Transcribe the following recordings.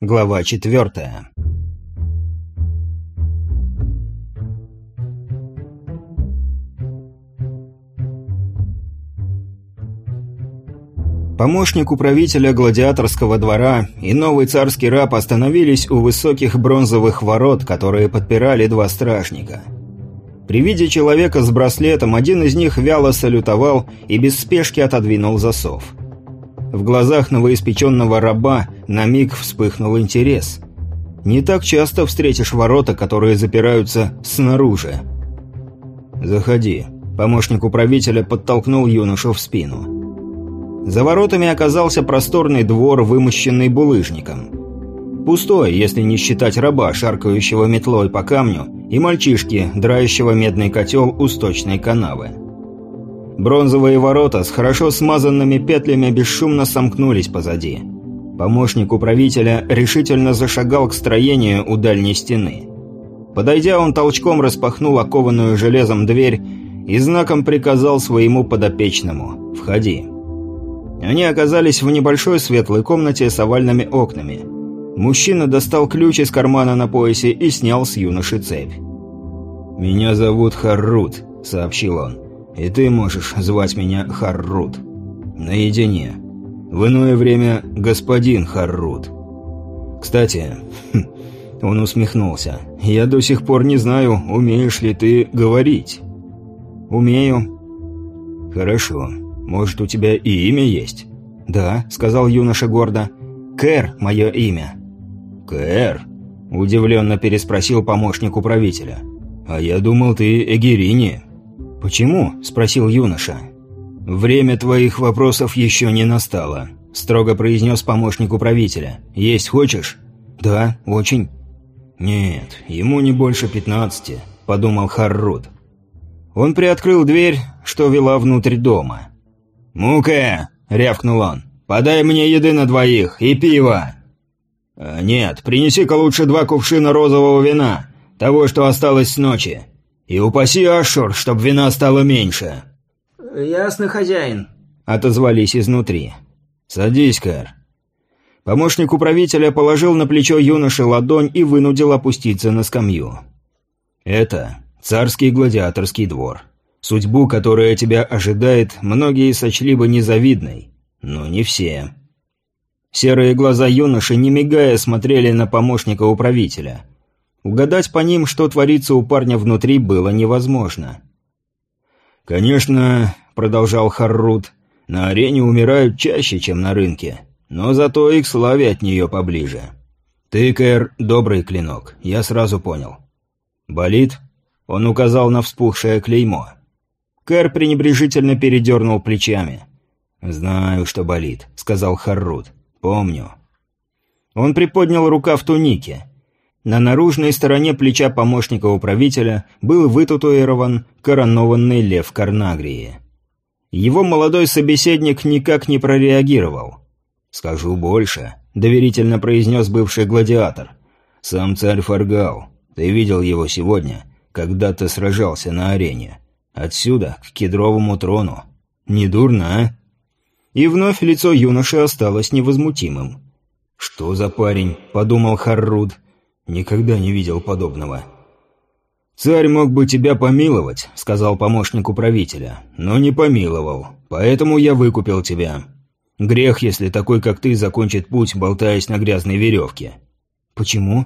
Глава четвертая. Помощник управителя гладиаторского двора и новый царский раб остановились у высоких бронзовых ворот, которые подпирали два стражника. При виде человека с браслетом один из них вяло салютовал и без спешки отодвинул засов. В глазах новоиспеченного раба на миг вспыхнул интерес. Не так часто встретишь ворота, которые запираются снаружи. «Заходи», — помощник управителя подтолкнул юношу в спину. За воротами оказался просторный двор, вымощенный булыжником. Пустой, если не считать раба, шаркающего метлой по камню, и мальчишки, драющего медный котел у сточной канавы. Бронзовые ворота с хорошо смазанными петлями бесшумно сомкнулись позади. Помощник управителя решительно зашагал к строению у дальней стены. Подойдя, он толчком распахнул окованную железом дверь и знаком приказал своему подопечному «Входи». Они оказались в небольшой светлой комнате с овальными окнами. Мужчина достал ключ из кармана на поясе и снял с юноши цепь. «Меня зовут Харрут», — сообщил он. И ты можешь звать меня Харрут. Наедине. В иное время господин Харрут. Кстати, он усмехнулся. Я до сих пор не знаю, умеешь ли ты говорить. Умею. Хорошо. Может, у тебя и имя есть? Да, сказал юноша гордо. Кэр – мое имя. Кэр? Удивленно переспросил помощник управителя. А я думал, ты Эгерини. «Почему?» – спросил юноша. «Время твоих вопросов еще не настало», – строго произнес помощник управителя. «Есть хочешь?» «Да, очень». «Нет, ему не больше пятнадцати», – подумал Харрут. Он приоткрыл дверь, что вела внутрь дома. «Мука!» – рявкнул он. «Подай мне еды на двоих и пиво!» «А «Нет, принеси-ка лучше два кувшина розового вина, того, что осталось с ночи. И упаси Ашур, чтоб вина стало меньше». «Ясно, хозяин», — отозвались изнутри. «Садись, Кэр». Помощник управителя положил на плечо юноши ладонь и вынудил опуститься на скамью. «Это царский гладиаторский двор. Судьбу, которая тебя ожидает, многие сочли бы незавидной, но не все». Серые глаза юноши, не мигая, смотрели на помощника управителя — Угадать по ним, что творится у парня внутри, было невозможно. «Конечно», — продолжал Харрут, — «на арене умирают чаще, чем на рынке, но зато и к славе от нее поближе. Ты, Кэр, добрый клинок, я сразу понял». «Болит?» — он указал на вспухшее клеймо. Кэр пренебрежительно передернул плечами. «Знаю, что болит», — сказал Харрут. «Помню». Он приподнял рука в тунике. На наружной стороне плеча помощника управителя был вытатуирован коронованный лев Карнагрии. Его молодой собеседник никак не прореагировал. «Скажу больше», — доверительно произнес бывший гладиатор. «Сам царь Фаргал. Ты видел его сегодня, когда ты сражался на арене. Отсюда к кедровому трону. Недурно, а?» И вновь лицо юноши осталось невозмутимым. «Что за парень?» — подумал Харруд. Никогда не видел подобного. «Царь мог бы тебя помиловать», — сказал помощник управителя, — «но не помиловал, поэтому я выкупил тебя. Грех, если такой, как ты, закончит путь, болтаясь на грязной веревке». «Почему?»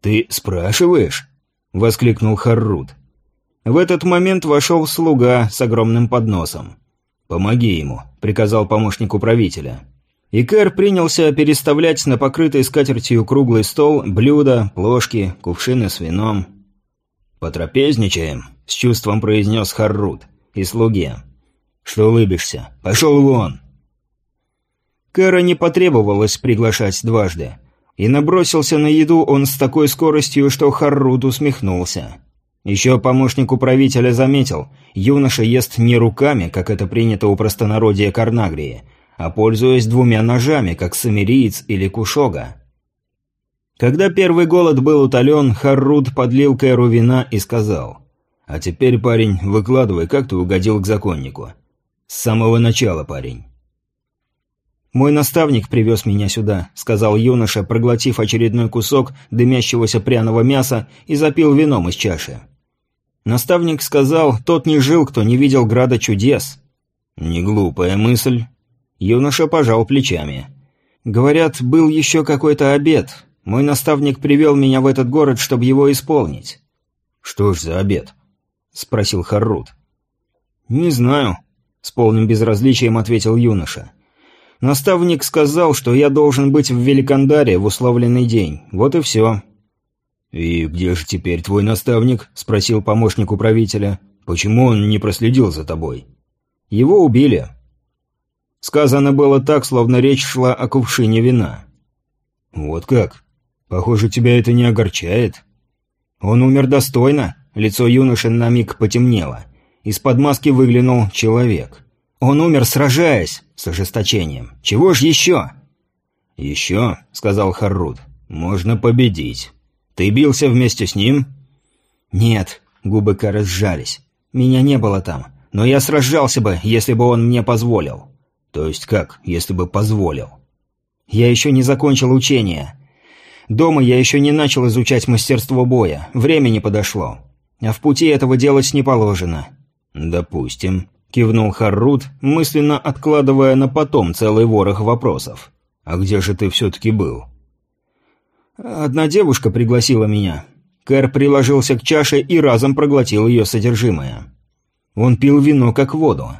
«Ты спрашиваешь?» — воскликнул Харрут. В этот момент вошел слуга с огромным подносом. «Помоги ему», — приказал помощник управителя. И Кэр принялся переставлять на покрытый скатертью круглый стол блюда, плошки, кувшины с вином. «Потрапезничаем», — с чувством произнес Харрут и слуге. «Что улыбишься? Пошел вон!» Кэра не потребовалось приглашать дважды. И набросился на еду он с такой скоростью, что Харрут усмехнулся. Еще помощник управителя заметил, юноша ест не руками, как это принято у простонародья Карнагрии, а пользуясь двумя ножами, как самириец или кушога. Когда первый голод был утолен, Харрут подлил Кэру вина и сказал, «А теперь, парень, выкладывай, как ты угодил к законнику». «С самого начала, парень». «Мой наставник привез меня сюда», — сказал юноша, проглотив очередной кусок дымящегося пряного мяса и запил вином из чаши. Наставник сказал, тот не жил, кто не видел града чудес. «Не глупая мысль». Юноша пожал плечами. «Говорят, был еще какой-то обед. Мой наставник привел меня в этот город, чтобы его исполнить». «Что ж за обед?» — спросил Харрут. «Не знаю», — с полным безразличием ответил юноша. Наставник сказал, что я должен быть в Великандаре в условленный день. Вот и все». «И где же теперь твой наставник?» – спросил помощник управителя. «Почему он не проследил за тобой?» «Его убили». Сказано было так, словно речь шла о кувшине вина. «Вот как? Похоже, тебя это не огорчает». «Он умер достойно», – лицо юноши на миг потемнело. Из-под маски выглянул человек. Он умер, сражаясь, с ожесточением. Чего ж еще? «Еще», — сказал Харрут, — «можно победить. Ты бился вместе с ним?» «Нет», — губы Кары сжались. «Меня не было там, но я сражался бы, если бы он мне позволил». «То есть как, если бы позволил?» «Я еще не закончил учение. Дома я еще не начал изучать мастерство боя, время не подошло. А в пути этого делать не положено». «Допустим», кивнул Харрут, мысленно откладывая на потом целый ворох вопросов. «А где же ты все-таки был?» «Одна девушка пригласила меня». Кэр приложился к чаше и разом проглотил ее содержимое. Он пил вино как воду.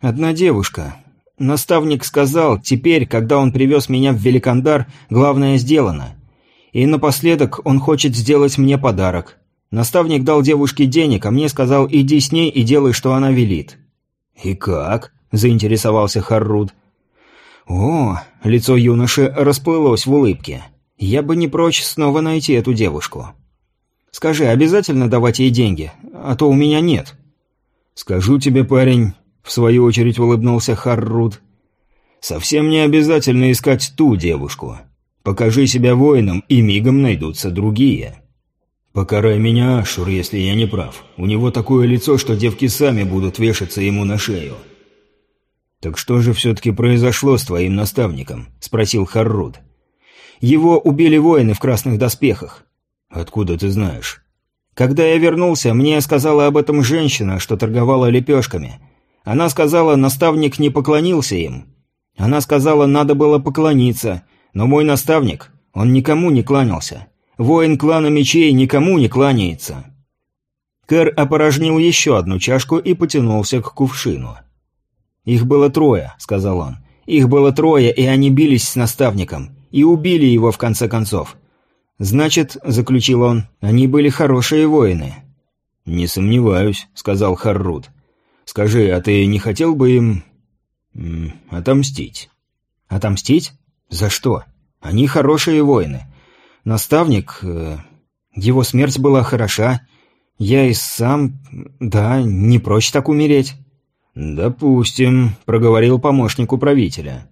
«Одна девушка. Наставник сказал, теперь, когда он привез меня в Великандар, главное сделано. И напоследок он хочет сделать мне подарок. Наставник дал девушке денег, а мне сказал, иди с ней и делай, что она велит. «И как?» – заинтересовался Харруд. «О!» – лицо юноши расплылось в улыбке. «Я бы не прочь снова найти эту девушку. Скажи, обязательно давать ей деньги? А то у меня нет». «Скажу тебе, парень», – в свою очередь улыбнулся Харруд. «Совсем не обязательно искать ту девушку. Покажи себя воином, и мигом найдутся другие». «Покарай меня, Ашур, если я не прав. У него такое лицо, что девки сами будут вешаться ему на шею». «Так что же все-таки произошло с твоим наставником?» – спросил Харруд. «Его убили воины в красных доспехах». «Откуда ты знаешь?» «Когда я вернулся, мне сказала об этом женщина, что торговала лепешками. Она сказала, наставник не поклонился им. Она сказала, надо было поклониться, но мой наставник, он никому не кланялся. Воин клана мечей никому не кланяется. Кэр опорожнил еще одну чашку и потянулся к кувшину. «Их было трое», — сказал он. «Их было трое, и они бились с наставником. И убили его, в конце концов. Значит, — заключил он, — они были хорошие воины». «Не сомневаюсь», — сказал Харрут. «Скажи, а ты не хотел бы им... отомстить?» «Отомстить? За что? Они хорошие воины. Наставник... Э, его смерть была хороша. Я и сам... Да, не прочь так умереть». «Допустим», — проговорил помощник управителя.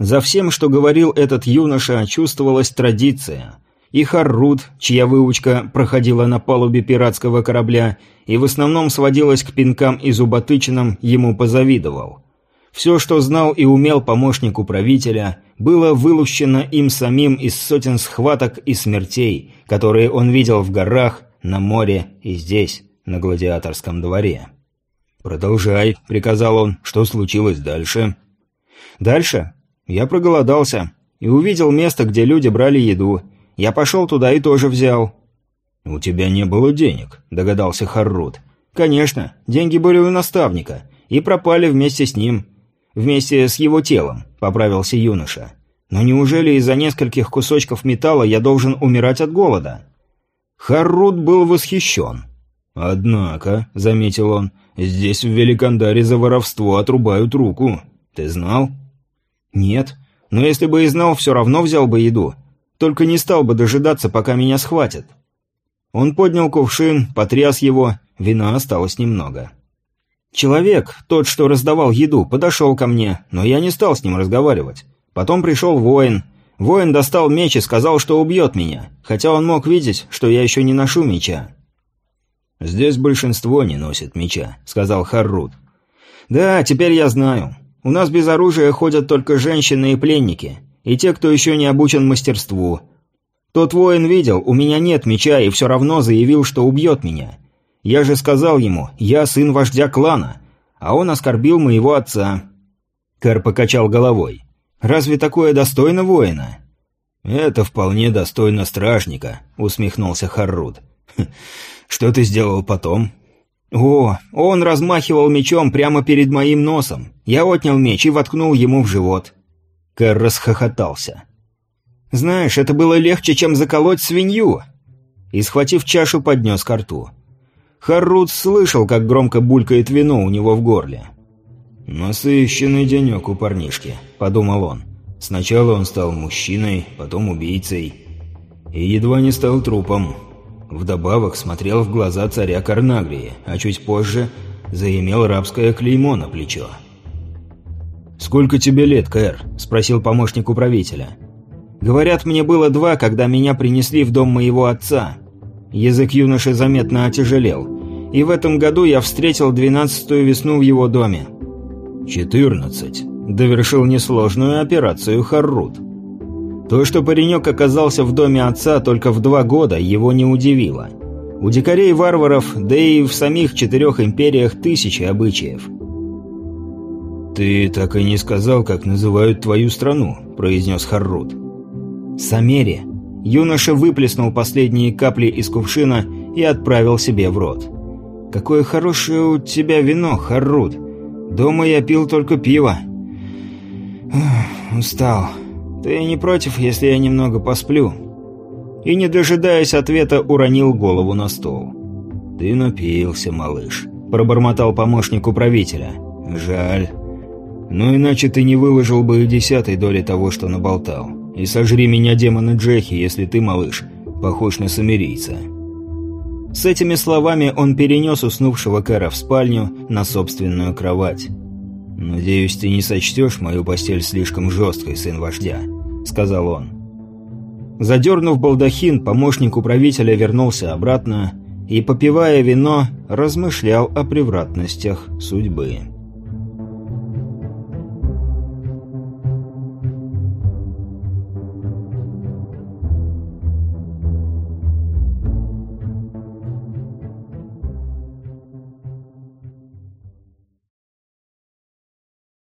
За всем, что говорил этот юноша, чувствовалась традиция. И Харрут, чья выучка проходила на палубе пиратского корабля и в основном сводилась к пинкам и зуботычинам, ему позавидовал. Все, что знал и умел помощник управителя, было вылущено им самим из сотен схваток и смертей, которые он видел в горах, на море и здесь, на гладиаторском дворе. «Продолжай», — приказал он. «Что случилось дальше?» «Дальше? Я проголодался и увидел место, где люди брали еду. Я пошел туда и тоже взял». «У тебя не было денег», — догадался Харрут. «Конечно, деньги были у наставника и пропали вместе с ним. Вместе с его телом», — поправился юноша. «Но неужели из-за нескольких кусочков металла я должен умирать от голода?» Харрут был восхищен. «Однако», — заметил он, — «здесь в Великандаре за воровство отрубают руку. Ты знал?» «Нет. Но если бы и знал, все равно взял бы еду. Только не стал бы дожидаться, пока меня схватят». Он поднял кувшин, потряс его, вина осталось немного. Человек, тот, что раздавал еду, подошел ко мне, но я не стал с ним разговаривать. Потом пришел воин. Воин достал меч и сказал, что убьет меня, хотя он мог видеть, что я еще не ношу меча. «Здесь большинство не носит меча», — сказал Харрут. «Да, теперь я знаю. У нас без оружия ходят только женщины и пленники, и те, кто еще не обучен мастерству. Тот воин видел, у меня нет меча, и все равно заявил, что убьет меня. Я же сказал ему, я сын вождя клана, а он оскорбил моего отца». Кэр покачал головой. «Разве такое достойно воина?» «Это вполне достойно стражника», — усмехнулся Харрут. «Хм, «Что ты сделал потом?» «О, он размахивал мечом прямо перед моим носом. Я отнял меч и воткнул ему в живот». Кэр расхохотался. «Знаешь, это было легче, чем заколоть свинью!» И, схватив чашу, поднес ко рту. Харрут слышал, как громко булькает вино у него в горле. «Насыщенный денек у парнишки», — подумал он. Сначала он стал мужчиной, потом убийцей. И едва не стал трупом. Вдобавок смотрел в глаза царя Карнагрии, а чуть позже заимел рабское клеймо на плечо. «Сколько тебе лет, Кэр?» – спросил помощник управителя. «Говорят, мне было два, когда меня принесли в дом моего отца. Язык юноши заметно отяжелел, и в этом году я встретил двенадцатую весну в его доме». «Четырнадцать», довершил несложную операцию Харрут. То, что паренек оказался в доме отца только в два года, его не удивило. У дикарей-варваров, да и в самих четырех империях тысячи обычаев. «Ты так и не сказал, как называют твою страну», – произнес Харрут. «Самери». Юноша выплеснул последние капли из кувшина и отправил себе в рот. «Какое хорошее у тебя вино, Харрут. Дома я пил только пиво, «Устал. Ты не против, если я немного посплю?» И, не дожидаясь ответа, уронил голову на стол. «Ты напился, малыш», – пробормотал помощник управителя. «Жаль. Но иначе ты не выложил бы и десятой доли того, что наболтал. И сожри меня, демоны Джехи, если ты, малыш, похож на самирийца». С этими словами он перенес уснувшего Кэра в спальню на собственную кровать. «Надеюсь, ты не сочтешь мою постель слишком жесткой, сын вождя», — сказал он. Задернув балдахин, помощник управителя вернулся обратно и, попивая вино, размышлял о превратностях судьбы.